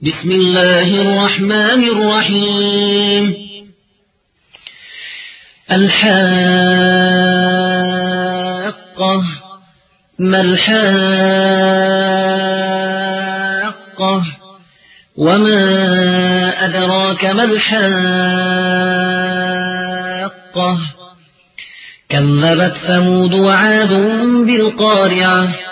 بسم الله الرحمن الرحيم. الحاقة. ما الحاقة؟ وما أدراك ما الحاقة؟ كذبت ثمود وعاد بالقارعة.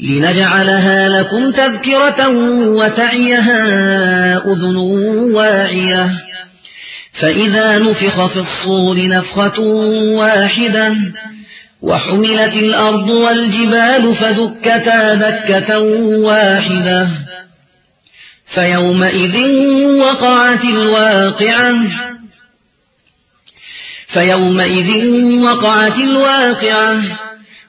لنجعلها لكم تذكرة وتعيها أذن واعية. فإذا نفخ في الصور نفخة واحدة وحملت الأرض والجبال فدكتا دكة واحدة. فيومئذ وقعت الواقعة. فيومئذ وقعت الواقعة.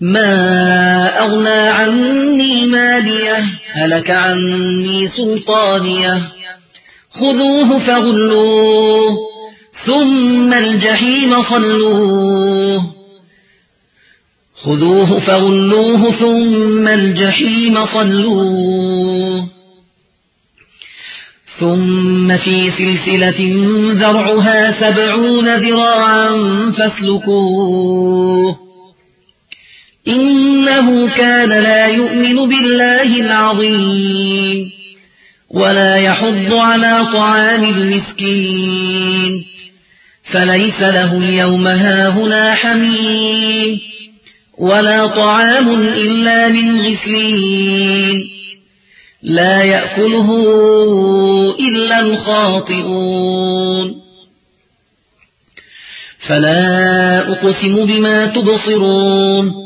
ما أغنى عني مالية هلك عني سلطانية خذوه فغلوه ثم الجحيم صلوه خذوه فغلوه ثم الجحيم صلوه ثم في سلسلة ذرعها سبعون ذراعا فاسلكوه إنه كان لا يؤمن بالله العظيم ولا يحض على طعام المسكين فليس له اليوم هاهنا حميم ولا طعام إلا من غسلين لا يأكله إلا الخاطئون فلا أقسم بما تبصرون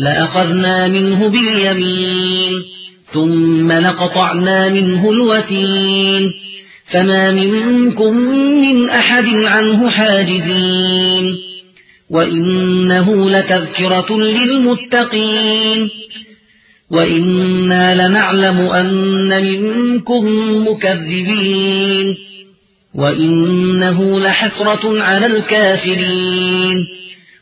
لأخذنا منه باليمين ثم لقطعنا منه الوتين فما منكم من أحد عنه حاجزين وإنه لتذكرة للمتقين وإنا لنعلم أن منكم مكذبين وإنه لحسرة على الكافرين.